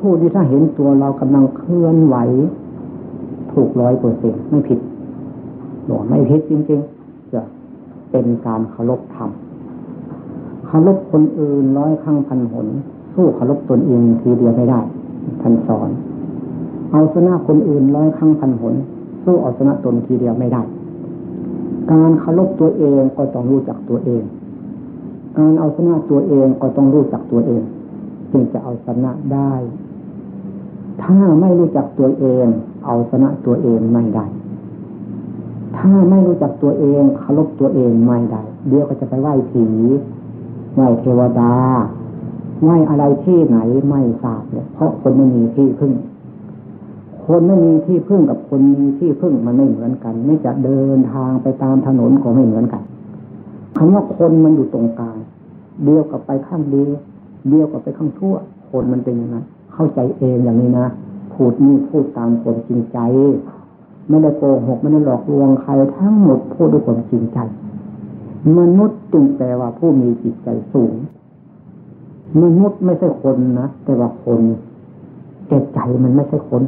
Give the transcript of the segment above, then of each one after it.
พูดที่ถ้าเห็นตัวเรากำลังเคลื่อนไหว ถูกร้อยเปอร์เซ็นไม่ผิดหลวไม่ผิดจริงๆ จะเป็นการเคารพธรรมเคารพคนอื่นร้อยครั้งพันหน สู้เคารพตนเองทีเดียวไม่ได้ท่านสอน เอาชนะคนอื่นร้อยครั้งพันหน สู้เอาชนะตนทีเดียวไม่ได้ การเคารพตัวเองก็ต้องรู้จักตัวเอง การเอาชนะตัวเองก็ต้องรู้จักตัวเอง จึงจะเอาชนะได้ ถ้าไม่รู้จักตัวเอง เอาชนะตัวเองไม่ได้ ถ้าไม่รู้จักตัวเองเคารพตัวเองไม่ได้ เดี๋ยวก็จะไปไหว้ผีไหว้เทวดาไหว้อะไรที่ไหนไม่ทราบเลยเพราะคนไม่มีที่พึ่ง คนไม่มีที่พึ่งกับคนมีที่พึ่งมันไม่เหมือนกัน ไม่จะเดินทางไปตามถนนก็ไม่เหมือนกันคำว่าคนมันอยู่ตรงกลางเดียวกับไปข้างดี เดียวกับไปข้างทั่ว คนมันเป็นอย่างนั้น เข้าใจเองอย่างนี้นะพูดนี่พูดตามความจริงใจ ไม่ได้โกหกไม่ได้หลอกลวงใครทั้งหมดพูดด้วยความจริงใจมนุษย์จึงแปลว่าผู้มีจิตใจสูงมนุษย์ไม่ใช่คนนะแต่ว่าคนแต่ใจมันไม่ใช่คน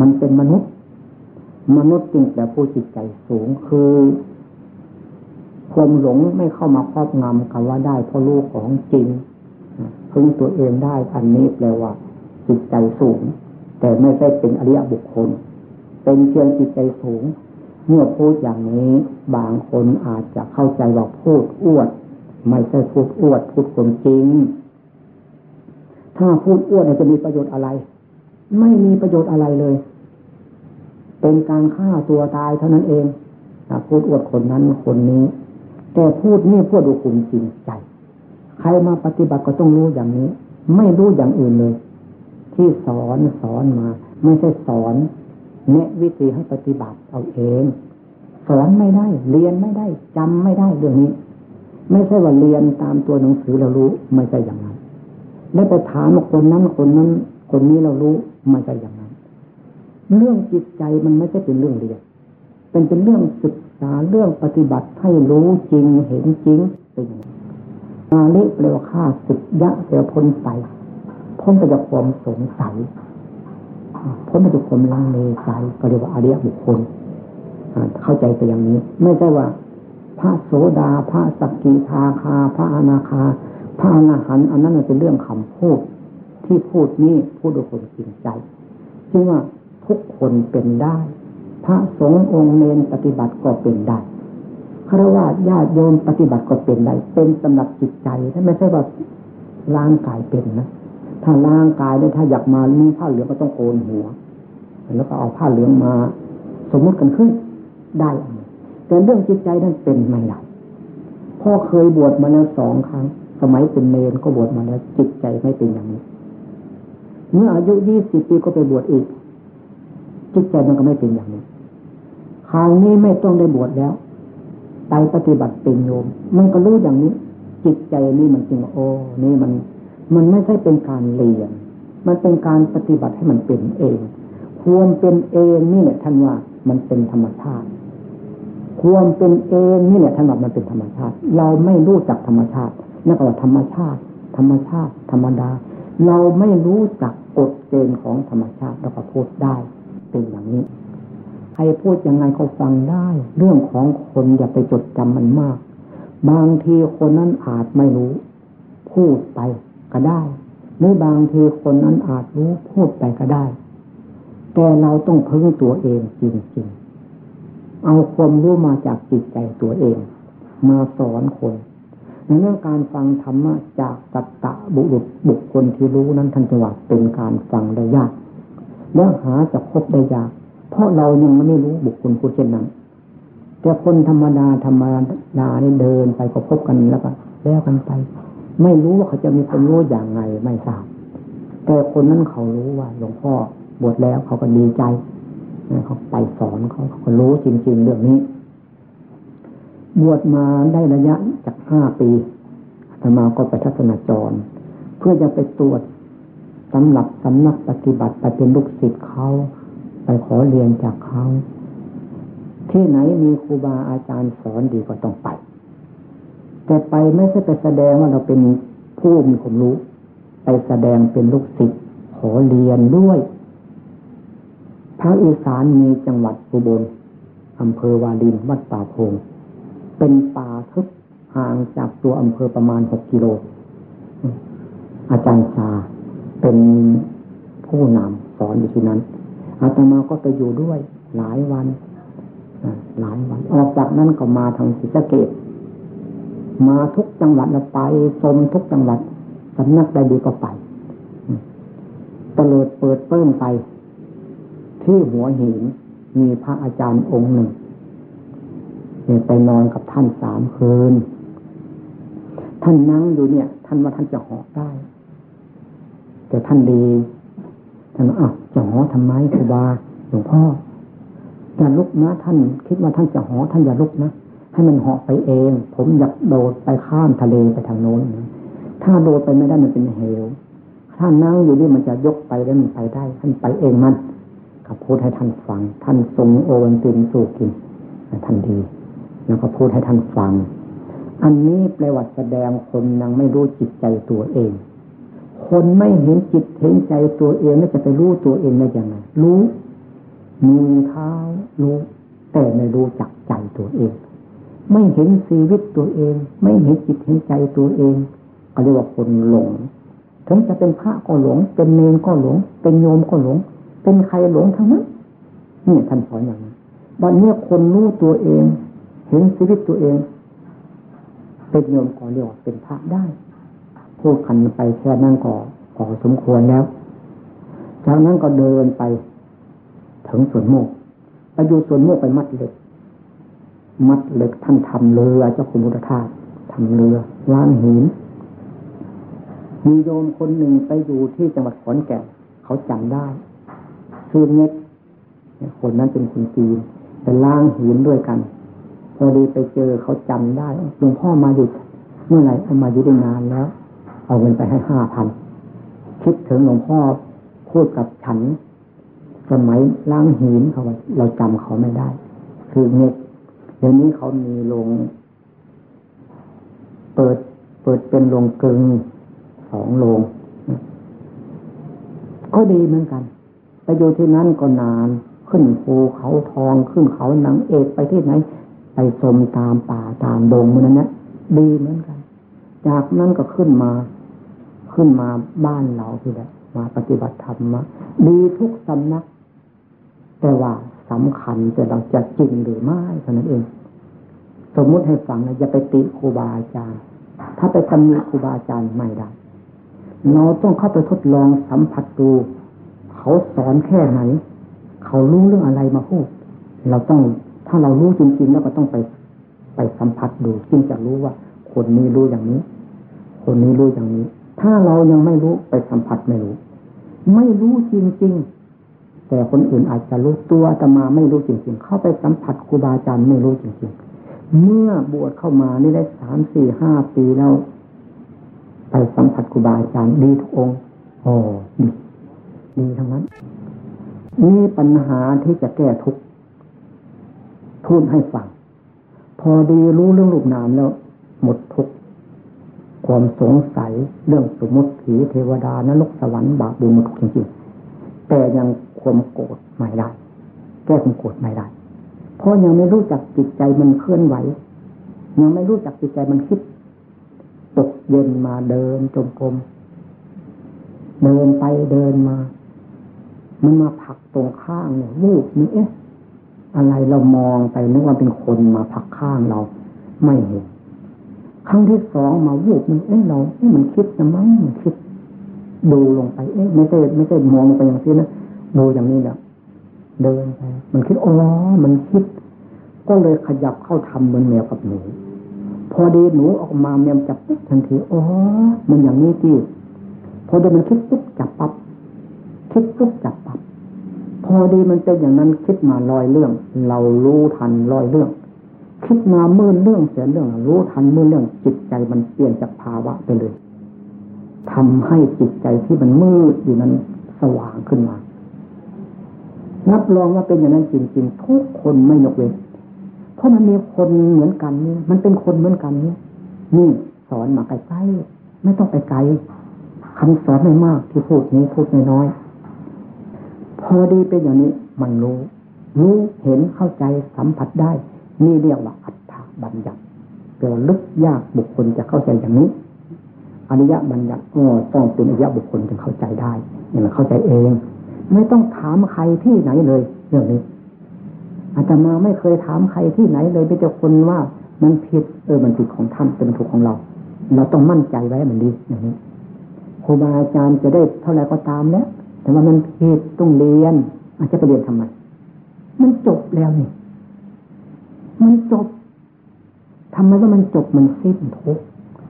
มันเป็นมนุษย์ มนุษย์จึงแปลผู้จิตใจสูงคือความหลงไม่เข้ามาครอบงำคำว่าได้เพราะลูกของจริงพึ่งตัวเองได้อันนี้แปลว่า จิตใจสูง แต่ไม่ใช่เป็นอริยบุคคล เป็นเพียงจิตใจสูง เมื่อพูดอย่างนี้บางคนอาจจะเข้าใจว่าพูดอวด ไม่ใช่พูดอวด พูดความจริง ถ้าพูดอวดจะมีประโยชน์อะไร ไม่มีประโยชน์อะไรเลย เป็นการฆ่าตัวตายเท่านั้นเองพูดอวดคนนั้นคนนี้ แต่พูดนี่พูดดูคุณจริงใจ ใครมาปฏิบัติก็ต้องรู้อย่างนี้ ไม่รู้อย่างอื่นเลย ที่สอนสอนมา ไม่ใช่สอนแนะวิธีให้ปฏิบัติเอาเอง สอนไม่ได้ เรียนไม่ได้จำไม่ได้เรื่องนี้ ไม่ใช่ว่าเรียนตามตัวหนังสือเรารู้ไม่ใช่อย่างนั้นได้ไปถามคนนั้นคนนั้น คนนี้เรารู้ไม่ใช่อย่างนั้น เรื่องจิตใจมันไม่ใช่เป็นเรื่องเรียนเป็นเป็นเรื่องศึกษาเรื่องปฏิบัติให้รู้จริงเห็นจริงเป็นอย่างนั้นาลิเปลวฆ่าศึกยะเสียพ้นไป พ้นไปจากความสงสัยพ้นไปจากความลังเลใจก็เรียกว่าอริยบุคคลเข้าใจไปอย่างนี้ ไม่ใช่ว่า พระโสดาพระสกิทาคา พระอนาคา พระอนาหันอันนั้นเป็นเรื่องคำพูด ที่พูดนี้พูดด้วยคนจริงใจจึงว่าทุกคนเป็นได้ พระสงฆ์องค์เนนปฏิบัติก็เป็นได้คารวะญาติโยมปฏิบัติก็เป็นได้ เป็นสำหรับจิตใจถ้าไม่ใช่ว่าร่างกายเป็นนะ ถ้าร่างกายเนี่ยถ้าอยากมามีผ้าเหลืองก็ต้องโกนหัว แล้วก็เอาผ้าเหลืองมา สมมุติกันขึ้นได้ แต่เรื่องจิตใจนั้นเป็นไม่ได้พ่อเคยบวชมาแล้วสองครั้ง สมัยเป็นเนรก็บวชมาแล้ว จิตใจไม่เป็นอย่างนี้ เมื่ออายุยี่สิบปีก็ไปบวชอีก จิตใจมันก็ไม่เป็นอย่างนี้คราวนี้ไม่ต้องได้บวชแล้วไปปฏิบัติเป็นโยม มันก็รู้อย่างนี้ จิตใจนี่มันจริงโอ้นี่มัน มันไม่ใช่เป็นการเรียน มันเป็นการปฏิบัติให้มันเป็นเอง ความเป็นเองนี่แหละท่านว่ามันเป็นธรรมชาติ ความเป็นเองนี่แหละท่านว่ามันเป็นธรรมชาติ เราไม่รู้จักธรรมชาตินั่นก็ว่าธรรมชาติ ธรรมชาติ ธรรมดา เราไม่รู้จักกฎเกณฑ์ของธรรมชาติเราก็พูดได้เป็นอย่างนี้ใครพูดยังไงก็ฟังได้ เรื่องของคนอย่าไปจดจำมันมาก บางทีคนนั้นอาจไม่รู้ พูดไป ก็ได้หรือบางทีคนนั้นอาจรู้พูดไปก็ได้ แต่เราต้องพึ่งตัวเองจริงๆ เอาความรู้มาจากจิตใจตัวเอง มาสอนคนในเรื่องการฟังธรรมะจากสัตตะบุรุษบุคคลที่รู้นั้นทันจังหวะเป็นการฟังได้ยากแล้วหาจะพบได้ยาก เพราะเรายังไม่รู้บุคคลผู้เช่นนั้นแต่คนธรรมดาธรรมดาเนี่เดินไปก็พบกันแล้วก็แล้วกันไป ไม่รู้ว่าเขาจะมีคนรู้อย่างไงไม่ทราบ แต่คนนั้นเขารู้ว่าหลวงพ่อบวชแล้วเขาก็ดีใจเขาไปสอนเขาเขารู้จริง ๆ เรื่องนี้ บวชมาได้ระยะจากห้าปีธรรมาก็ไปทัศนจร เพื่อจะไปตรวจสำหรับสำนักปฏิบัติไปเป็นลูกศิษย์เขาไปขอเรียนจากเขาที่ไหนมีครูบาอาจารย์สอนดีก็ต้องไป แต่ไปไม่ใช่ไปแสดงว่าเราเป็นผู้มีความรู้ ไปแสดงเป็นลูกศิษย์ขอเรียนด้วยภาคอีสานมีจังหวัดอุบลอำเภอวาลินวัดป่าพง เป็นป่าทึบห่างจากตัวอำเภอประมาณหกกิโล อาจารย์ชาเป็นผู้นำสอนอยู่ที่นั้น อาตมาก็ไปอยู่ด้วยหลายวัน หลายวัน ออกจากนั้นก็มาทางศรีสเกด มาทุกจังหวัดเราไปชมทุกจังหวัดสำนักใดดีก็ไปตเลิดเปิดเปิ้งไป ที่หัวหินมีพระอาจารย์องค์หนึ่งไปนอนกับท่านสามคืน ท่านนั่งอยู่เนี่ย ท่านว่าท่านจะหอได้ แต่ท่านดีท่านอะจะหอทำไมครูบาหลวงพ่ออย่าลุกนะท่าน คิดว่าท่านจะหอท่านอย่าลุกนะ ให้มันเหาะไปเอง ผมอยากโดดไปข้ามทะเลไปทางโน้น ถ้าโดดไปไม่ได้มันเป็นเหว ถ้านั่งอยู่นี่มันจะยกไปได้มันไปได้ท่านไปเองมันกับพูดให้ท่านฟัง ท่านทรงโอวันตินสู่กินท่านดี แล้วก็พูดให้ท่านฟัง อันนี้แปลว่าแสดงคนยังไม่รู้จิตใจตัวเอง คนไม่เห็นจิตเห็นใจตัวเองแล้วจะไปรู้ตัวเองได้ยังไงรู้มีเท้ารู้ แต่ไม่รู้จักใจตัวเอง ไม่เห็นชีวิตตัวเอง ไม่เห็นจิตเห็นใจตัวเองก็เรียกว่าคนหลง ถึงจะเป็นพระก็หลง เป็นเนรก็หลง เป็นโยมก็หลง เป็นใครหลงทั้งนั้นนี่ท่านสอนอย่างนี้วันนี้คนรู้ตัวเอง เห็นชีวิตตัวเอง เป็นโยมก็เรียกว่าเป็นพระได้ พูดคันไปแค่นั้นก็พอสมควรแล้ว จากนั้นก็เดินไป ถึงสวนโมกไปอยู่สวนโมกไปมัดเหล็ก มัดเหล็กท่านทำเรือเจ้าคุณมุตธาตุทำเรือล้างหินมีโยมคนหนึ่งไปอยู่ที่จังหวัดขอนแก่นเขาจำได้ชื่อเน็กคนนั้นเป็นคนจีนไปล้างหินด้วยกันพอดีไปเจอเขาจำได้หลวงพ่อมาอยู่เมื่อไหร่เอามาอยู่ได้นานแล้ว เอาเงินไปให้ห้าพันคิดถึงหลวงพ่อพูดกับฉันสมัยล้างหินเขาเราจำเขาไม่ได้ คือเน็ก เดี๋ยวนี้เขามีโรงเปิดเปิดเป็นโรงกึงสองโรงก็ดีเหมือนกัน ไปอยู่ที่นั่นก็นาน ขึ้นภูเขาทองขึ้นเขาหนังเอกไปที่ไหน ไปชมตามป่าตามดงมันนั้นนะดีเหมือนกัน จากนั้นก็ขึ้นมา ขึ้นมาบ้านเราที่แหละมาปฏิบัติธรรมมาดีทุกสำนัก แต่ว่า สำคัญแต่เราจะจริงหรือไม่เท่านั้นเอง สมมุติให้ฟังนะอย่าไปติครูบาอาจารย์ ถ้าไปตำหนิครูบาอาจารย์ไม่ได้เราต้องเข้าไปทดลองสัมผัสดูเขาสอนแค่ไหน เขารู้เรื่องอะไรมาพูด เราต้องถ้าเรารู้จริงๆแล้วก็ต้องไปไปสัมผัสดูจึงจะรู้ว่า คนนี้รู้อย่างนี้ คนนี้รู้อย่างนี้ ถ้าเรายังไม่รู้ไปสัมผัสไม่รู้ ไม่รู้จริงๆ แต่คนอื่นอาจจะรู้ตัวแต่มาไม่รู้จริงๆ เข้าไปสัมผัสครูบาอาจารย์ไม่รู้จริงๆ เมื่อบวชเข้ามานี่ได้สามสี่ห้าปีแล้ว ไปสัมผัสครูบาอาจารย์ดีทุกองค์โอ้ดีดีทั้งนั้นนี่ปัญหาที่จะแก้ทุกทูนให้ฟัง พอดีรู้เรื่องรูปนามแล้ว หมดทุกความสงสัยเรื่องสมมติผีเทวดานรกสวรรค์บาปบุญหมดทุกจริงๆแต่ยัง ความโกรธไม่ได้แก้ความโกรธไม่ได้ เพราะยังไม่รู้จักจิตใจมันเคลื่อนไหว ยังไม่รู้จักจิตใจมันคิด ตกเย็นมาเดินจมกรมเดินไปเดินมา มันมาผักตรงข้างเนี่ยวูบนี่เอ๊ะอะไรเรามองไปนึกว่าเป็นคนมาผักข้างเรา ไม่เห็นครั้งที่สองมาวูบมันเอ๊ะเราเอ๊ะมันคิดนะมั้งมันคิด ดูลงไป เอ๊ะไม่ใช่ไม่ใช่มองไปอย่างนี้นะ ดูอย่างนี้เนี่ยเดินไปมันคิดอ๋อมันคิด ก็เลยขยับเข้าทำเหมือนแมวกับหนู พอดีหนูออกมาเมียมจับปุ๊บทันทีอ๋อมันอย่างนี้ที่พอดีมันคิดปุ๊บจับปับ๊บคิดปุ๊บจับปับ๊บพอดีมันเป็นอย่างนั้นคิดมาลอยเรื่อง เรารู้ทันลอยเรื่อง คิดมาเมื่อเรื่องเสียเรื่อง รู้ทันเมื่อเรื่องจิตใจมันเปลี่ยนจากภาวะไปเลยทำให้จิตใจที่มันมืดอยู่นั้นสว่างขึ้นมา นับรองว่าเป็นอย่างนั้นจริงๆทุกคนไม่ยกเว้นเพราะมันมีคนเหมือนกันนี่มันเป็นคนเหมือนกันนี่นี่สอนมาใกล้ๆไม่ต้องไปไกลคำสอนไม่มากที่พูดนี้พูดน้อยๆพอดีเป็นอย่างนี้มันรู้รู้เห็นเข้าใจสัมผัสได้ นี่เรียกว่าอัตถบัญญัติแปลว่ลึกยากบุคคลจะเข้าใจอย่างนี้อริยบัญญัติก็ต้องเป็นอริยบุคคลจึงเข้าใจได้เนี่ยมันเข้าใจเอง ไม่ต้องถามใครที่ไหนเลยเรื่องนี้อาตมาไม่เคยถามใครที่ไหนเลยเป็นแต่คนว่ามันผิด เออมันผิดของท่านเป็นถูกของเรา เราต้องมั่นใจไว้มันดีอย่างนี้ครูบาอาจารย์จะได้เท่าไหร่ก็ตามแล้วแต่ว่ามันผิดต้องเรียน อาจจะไปเรียนทำไมมันจบแล้วนี่มันจบทำไมว่ามันจบมันสิ้นทุก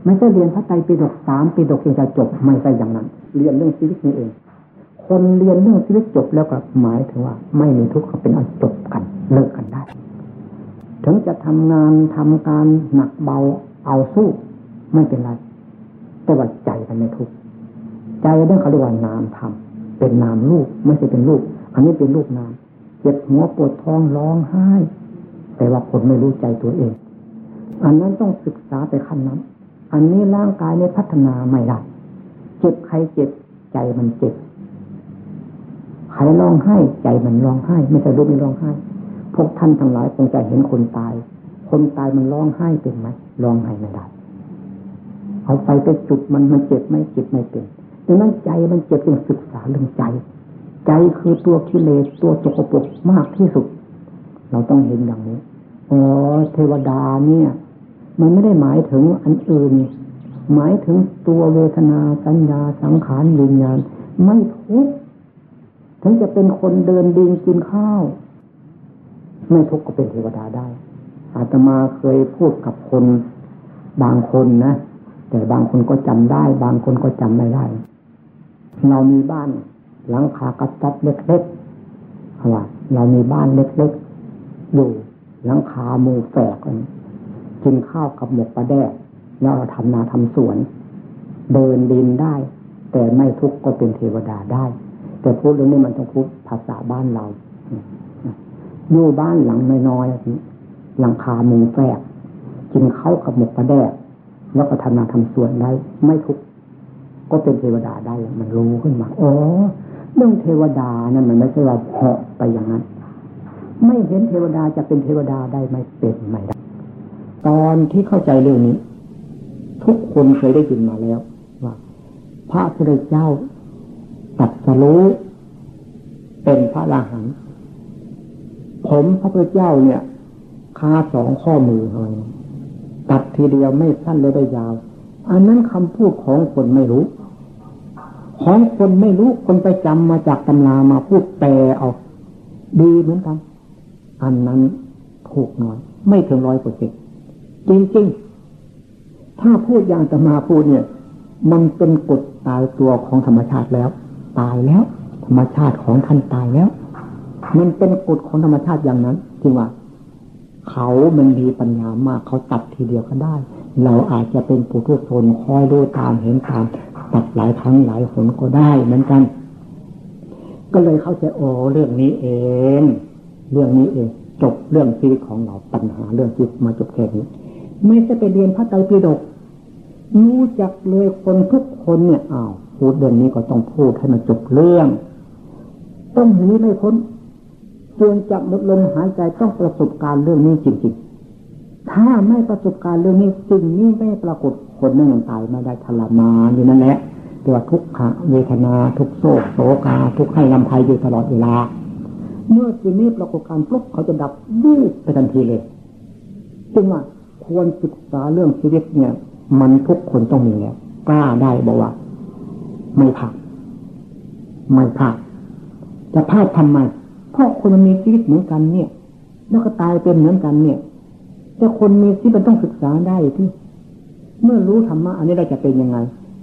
ไม่ใช่เรียนพระไตรปิฎกสามปิฎกเองจะจบไม่ใช่อย่างนั้น เรียนเรื่องชีวิตนี่เอง คนเรียนเรื่องชีวิตจบแล้วก็หมายถึงว่า ไม่มีทุกข์เขาเป็นอันจบกันเลิกกันได้ ถึงจะทำงานทำการหนักเบาเอาสู้ไม่เป็นไร แต่ว่าใจมันไม่ทุกข์ใจเรื่องเขาเรียกว่านามธรรมเป็นนามลูกไม่ใช่เป็นลูก อันนี้เป็นลูกนามเจ็บหัวปวดท้องร้องไห้ แต่ว่าคนไม่รู้ใจตัวเอง อันนั้นต้องศึกษาไปขั้นนั้น อันนี้ร่างกายเนี่ยพัฒนาไม่ได้เจ็บใครเจ็บใจมันเจ็บ ใครร้องไห้ใจมันร้องไห้ ไม่ใช่รู้ไม่ร้องไห้ พวกท่านทั้งหลายคงจะเห็นคนตาย คนตายมันร้องไห้เป็นไหมร้องไห้ไม่ได้เอาไปไปจุดมันมันเจ็บไม่เจ็บไม่เป็นดังนั้นใจมันเจ็บจึงศึกษาเรื่องใจ ใจคือตัวกิเลสตัวสกปกมากที่สุด เราต้องเห็นอย่างนี้อ๋อเทวดาเนี่ย มันไม่ได้หมายถึงอันอื่น หมายถึงตัวเวทนาสัญญาสังขารวิญญาณไม่ทุกข์ ถึงจะเป็นคนเดินดินกินข้าว ไม่ทุกข์ก็เป็นเทวดาได้ อาตมาเคยพูดกับคนบางคนนะ แต่บางคนก็จำได้ บางคนก็จำไม่ได้ เรามีบ้านหลังคากระต๊อบเล็กๆว่าเรามีบ้านเล็กๆอยู่หลังคาหมูแฝกกันกินข้าวกับหมกปลาแดกแล้วเราทำนาทำสวน เดินดินได้ แต่ไม่ทุกข์ก็เป็นเทวดาได้ แต่พูดเรื่องนี้มันต้องพูดภาษาบ้านเราอยู่บ้านหลังน้อยๆหลังคามุงแฝกกินข้าวกับหมกปลาแดกแล้วก็ทำนาทำสวนได้ ไม่ทุกก็เป็นเทวดาได้ มันรู้ขึ้นมาอ๋อเรื่องเทวดานั่นมันไม่ใช่ว่าเหาะไปอย่างนั้น ไม่เห็นเทวดาจะเป็นเทวดาได้ไม่เป็นไม่ได้ตอนที่เข้าใจเรื่องนี้ ทุกคนเคยได้ยินมาแล้ว ว่า พระพุทธเจ้า ตัดสรู้เป็นพระราหันผมพระพุทธเจ้าเนี่ยคาสองข้อมือเลยตัดทีเดียวไม่สั้นเลยได้ยาว อันนั้นคำพูดของคนไม่รู้ ของคนไม่รู้คนไปจำมาจากตำรามาพูดแปลเอาดีเหมือนกัน อันนั้นถูกน้อย ไม่ถึงร้อยเปอร์เซ็นจริงๆ ถ้าพูดอย่างตมาพูดเนี่ย มันเป็นกฎตายตัวของธรรมชาติแล้ว ตายแล้ว ธรรมชาติของท่านตายแล้ว มันเป็นกฎของธรรมชาติอย่างนั้นจริงว่า เขามันมีปัญญามากเขาตัดทีเดียวก็ได้ เราอาจจะเป็นปุถุชนคอยรู้ตามเห็นตาม ตัดหลายครั้งหลายหนก็ได้เหมือนกัน ก็เลยเข้าใจโอ้เรื่องนี้เอง เรื่องนี้เองจบเรื่องชีวิตของเราปัญหาเรื่องชีวิตมาจบแค่นี้ไม่ใช่ไปเรียนพระไตรปิฎกรู้จักเลยคนทุกคนเนี่ยอ้าว พูดเรื่องนี้ก็ต้องพูดให้มันจบเรื่อง ต้องหนีไม่พ้นจนจะหมดลมหายใจต้องประสบการณ์เรื่องนี้จริงๆ ถ้าไม่ประสบการณ์เรื่องนี้สิ่งนี้ไม่ปรากฏคนนั่นยังตายไม่ได้ทรมานอยู่นั่นแหละเรียกว่าทุกขเวทนา ทุกโศกโศกา ทุกให้ลำภัยอยู่ตลอดเวลา เมื่อสิ่งนี้ปรากฏการปุ๊บเขาจะดับวูบไปทันทีเลยจึงว่าควรศึกษาเรื่องชีวิตเนี่ย มันทุกคนต้องมีแล้วกล้าได้บอกว่า ไม่พลาดไม่พลาดจะพลาดทำไม เพราะคนมันมีชีวิตเหมือนกันเนี่ย แล้วก็ตายเป็นเหมือนกันเนี่ย แต่คนมีชีวิตมันต้องศึกษาได้ที่ เมื่อรู้ธรรมะอันนี้เราจะเป็นยังไง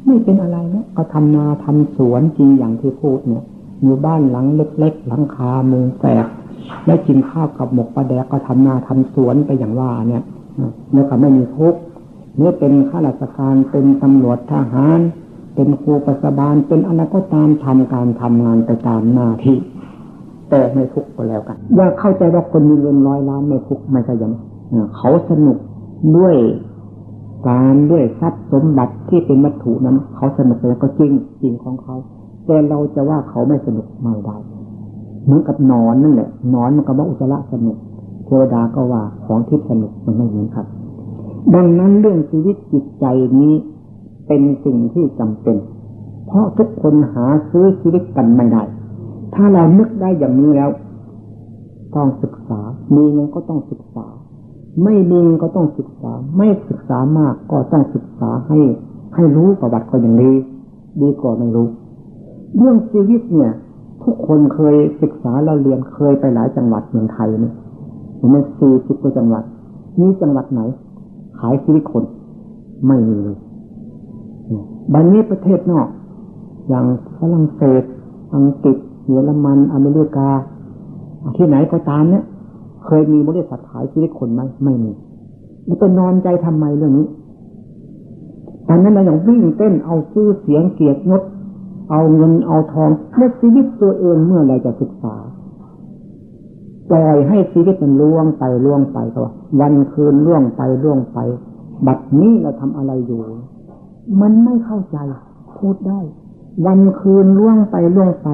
ไม่เป็นอะไรนะก็ทำนาทำสวนจริงอย่างที่พูดเนี่ยอยู่บ้านหลังเล็กๆหลังคามุงแฝกแล้กินข้าวกับหมกปลาแดกก็ทำนาทำสวนไปอย่างว่าเนี่ยแล้วก็ไม่มีทุกข์เมื่อเป็นข้าราชการเป็นตำรวจทหาร เป็นครูปัสบาลเป็นอะไรก็ตามทำการทำงานไปตามหน้าที่ แต่ไม่ทุกข์ก็แล้วกันว่าเข้าใจว่าคนมีเงินร้อยล้านไม่ทุกข์ไม่ใช่ยังเขาสนุกด้วยการด้วยทรัพย์สมบัติที่เป็นวัตถุนั้น เขาสนุกแล้วก็จริงจริงของเขา แต่เราจะว่าเขาไม่สนุกไม่ได้เหมือนกับนอนนั่นแหละนอนมันก็ว่าอุจจาระสนุกเทวดาก็ว่าของที่สนุกมันไม่เหมือนครับ ดังนั้นเรื่องชีวิตจิตใจนี้ เป็นสิ่งที่จำเป็น เพราะทุกคนหาซื้อชีวิตกันไม่ได้ ถ้าเรานึกได้อย่างนี้แล้ว ต้องศึกษา มีเงินก็ต้องศึกษา ไม่มีเงินก็ต้องศึกษา ไม่ศึกษามากก็ต้องศึกษาให้ ให้รู้ประวัติก็อย่างดีดีกว่าไม่รู้ เรื่องชีวิตเนี่ย ทุกคนเคยศึกษาเราเรียนเคยไปหลายจังหวัดเมืองไทยเนี่ยผมสี่สิบกว่าจังหวัดมีจังหวัดไหน ขายชีวิตคน ไม่มีเลย บันนี้ประเทศนอก อย่างฝรั่งเศส อังกฤษเยอรมัน อเมริกา ที่ไหนก็ตามเนี่ย เคยมีบริษัทขายชีวิตคนไหมไม่มีแล้วไปนอนใจทำไมเรื่องนี้ตอนนั้นเราอย่างวิ่งเต้นเอาชื่อเสียงเกียรติยศเอาเงินเอาทองเมื่อชีวิตตัวเองเมื่อไรจะศึกษาปล่อยให้ชีวิตมันล่วงไปล่วงไปก็ว่าวันคืนล่วงไปล่วงไป บัดนี้เราทำอะไรอยู่ มันไม่เข้าใจ พูดได้ วันคืนล่วงไปล่วงไป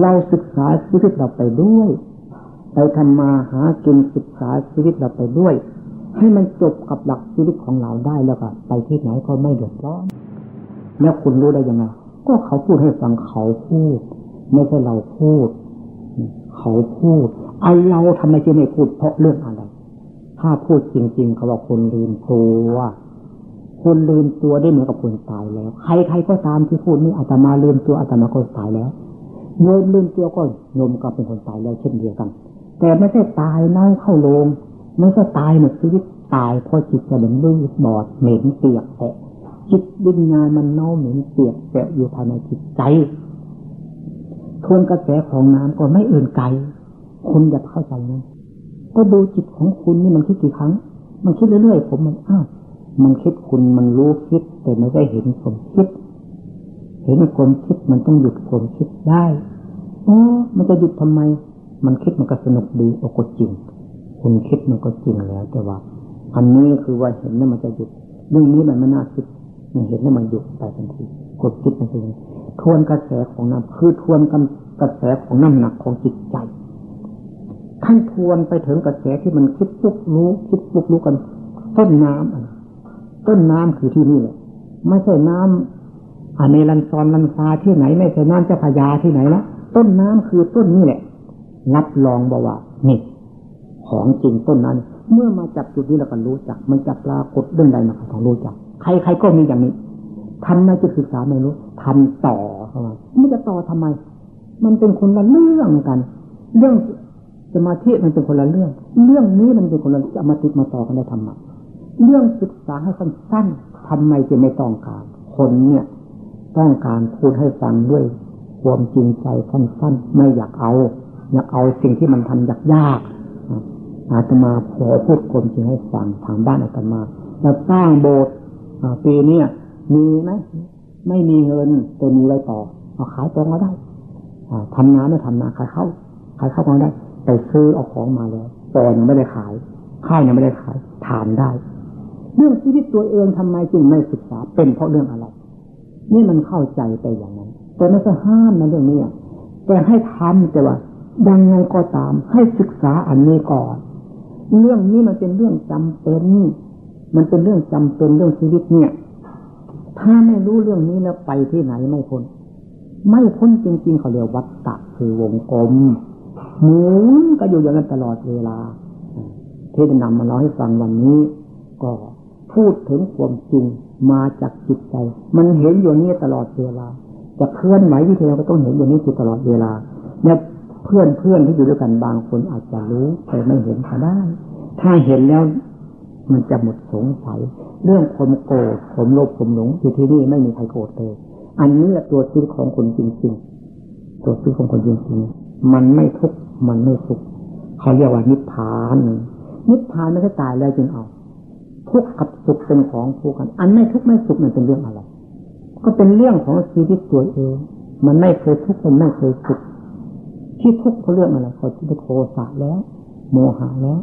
เราศึกษาชีวิตเราไปด้วย ไปทำมาหากินศึกษาชีวิตเราไปด้วย ให้มันจบกับหลักชีวิตของเราได้แล้วก็ไปที่ไหนก็ไม่เดือดร้อนแล้วคุณรู้ได้ยังไงก็เขาพูดให้ฟังเขาพูด ไม่ใช่เราพูด เขาพูดไอเราทำไมจึงไม่พูดเพราะเรื่องอะไร ถ้าพูดจริง ๆ เขาบอกคนลืมตัว คนลืมตัวได้เหมือนกับคนตายแล้ว ใครๆก็ตามที่พูดนี่อาตมาลืมตัวอาตมาก็ตายแล้วโยมลืมตัวก็โยมก็เป็นคนตายแล้วเช่นเดียวกัน แต่ไม่ใช่ตายเน่าเข้าโลงไม่ใช่ตายหมดชีวิตตายเพราะจิตจะเหมือนมืดบอดเหม็นเปียกแฉะจิตวิญญาณมันเน่าเหม็นเปียกแฉะอยู่ภายในจิตใจทวนกระแสของน้ำก็ไม่อื่นไกลคุณอย่าเข้าใจนะก็ดูจิตของคุณนี่มันคิดกี่ครั้ง มันคิดเรื่อยๆผมมันอ้าว มันคิดคุณมันรู้คิด แต่ไม่ได้เห็นผมคิด เห็นความคิดมันต้องหยุดความคิดได้อ๋อมันจะหยุดทำไม มันคิดมันก็สนุกดีโอ้ก็จริง คุณคิดมันก็จริงแล้ว แต่ว่า อันนี้คือว่าเห็นแล้วมันจะหยุดเรื่องนี้มันไม่น่าคิดมันเห็นแล้วมันหยุดไปทันทีกดคิดมันเองทวนกระแสของน้ำคือทวนกระแสของน้ำหนักของจิตใจขั้นทวนไปถึงกระแสที่มันคิดปุ๊บรู้ คิดปุ๊บรู้กันต้นน้ำอะ ต้นน้ำคือที่นี่แหละไม่ใช่น้ำอันในลันซอนลันซาที่ไหนไม่ใช่น้ำเจ้าพยาที่ไหนละต้นน้ำคือต้นนี่แหละ รับรองบอกว่านี่ของจริงต้นนั้น เมื่อมาจับจุดนี้เราก็รู้จัก มันจะปรากฏเรื่องใดมาของรู้จัก ใครใครก็มีอย่างนี้ทำไม่จะศึกษาไม่รู้ทำต่อเข้ามามันจะต่อทำไม มันเป็นคนละเรื่องกัน เรื่องสมาธิมันเป็นคนละเรื่อง เรื่องนี้มันเป็นคนละจะมาติดมาต่อกันได้ทำไม เรื่องศึกษาให้สั้นๆทำไมจะไม่ต้องการ คนเนี่ย ต้องการพูดให้ฟังด้วยความจริงใจสั้นๆไม่อยากเอา อยากเอาสิ่งที่มันทำยากยากอาตมาขอพูดความจริงให้ฟังทางบ้านอาตมาเราสร้างโบสถ์ปีนี้มีไหมไม่มีเงินแต่มีอะไรต่อเอาขายตรงก็ได้ทำน้ำไม่ทำนาขายเข้าขายเข้าก็ได้ไปซื้อเอาของมาแล้วตอนยังไม่ได้ขายข้าวยังไม่ได้ขายทานได้ เรื่องชีวิตตัวเองทำไมจึงไม่ศึกษา เป็นเพราะเรื่องอะไร นี่มันเข้าใจไปอย่างนั้น แต่ไม่ใช่ห้ามนะเรื่องนี้แต่ให้ทำแต่ว่า ดังไงก็ตาม ให้ศึกษาอันนี้ก่อน เรื่องนี้มันเป็นเรื่องจำเป็น มันเป็นเรื่องจำเป็นเรื่องชีวิตเนี่ย ถ้าไม่รู้เรื่องนี้แล้วไปที่ไหนไม่พ้นไม่พ้นจริง ๆ เขาเรียกวัฏฏะคือวงกลมหมุนก็อยู่อย่างนั้นตลอดเวลาที่จะนำมาเล่าให้ฟังวันนี้ก็ พูดถึงความจริงมาจากจิตใจ มันเห็นอยู่นี่ตลอดเวลา จะเคลื่อนไหววิธีเราก็ต้องเห็นอยู่นี่ตลอดเวลาเนี่ยเพื่อนเพื่อนที่อยู่ด้วยกันบางคนอาจจะรู้แต่ไม่เห็นก็ได้ ถ้าเห็นแล้วมันจะหมดสงสัย เรื่องความโกรธผมโลภผมหลงอยู่ที่นี่ไม่มีใครโกรธเลย อันนี้แหละตัวชีวิตของคนจริงๆ ตัวชีวิตของคนจริงๆ มันไม่ทุกข์มันไม่สุขเขาเรียกว่านิพพาน นิพพานไม่ใช่ตายแล้วจึงเอา ทุกข์กับสุขเป็นของคู่กัน อันไม่ทุกข์ไม่สุขมันเป็นเรื่องอะไร ก็เป็นเรื่องของชีวิตตัวเอง มันไม่เคยทุกข์มันไม่เคยสุข ที่ทุกข์เพราะเรื่องอะไรเขาที่โทสะแล้ว โมหะแล้ว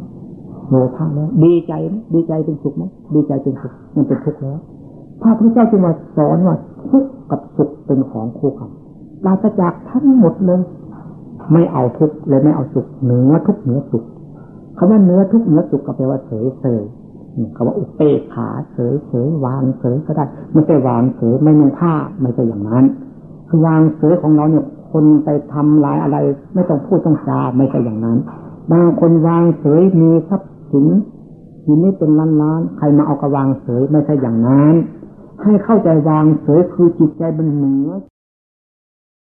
โลภะแล้ว ดีใจไหมดีใจเป็นสุขไหมดีใจเป็นสุขมันเป็นทุกข์แล้วพระพุทธเจ้าจึงมาสอนว่าทุกข์กับสุขเป็นของคู่กันปราศจากทั้งหมดเลย ไม่เอาทุกข์เลยไม่เอาสุขเหนือทุกข์เหนือสุขคำว่าเนื้อทุกข์เหนือสุขก็แปลว่าเฉยเฉย คำว่าอุเปขาเฉยเฉยวางเฉยก็ได้ ไม่ใช่วางเฉยไม่นุ่งผ้าไม่ใช่อย่างนั้น คือวางเฉยของเราเนี่ยคนไปทำลายอะไร ไม่ต้องพูดต้องจาไม่ใช่อย่างนั้นบางคนวางเฉยมีทรัพย์สินทีนี้เป็นล้านล้านใครมาเอากระวางเฉยไม่ใช่อย่างนั้น ให้เข้าใจวางเฉยคือจิตใจมันเหนือ